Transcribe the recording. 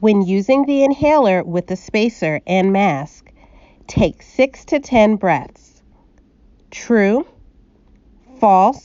When using the inhaler with the spacer and mask, take 6 to 10 breaths. True, false,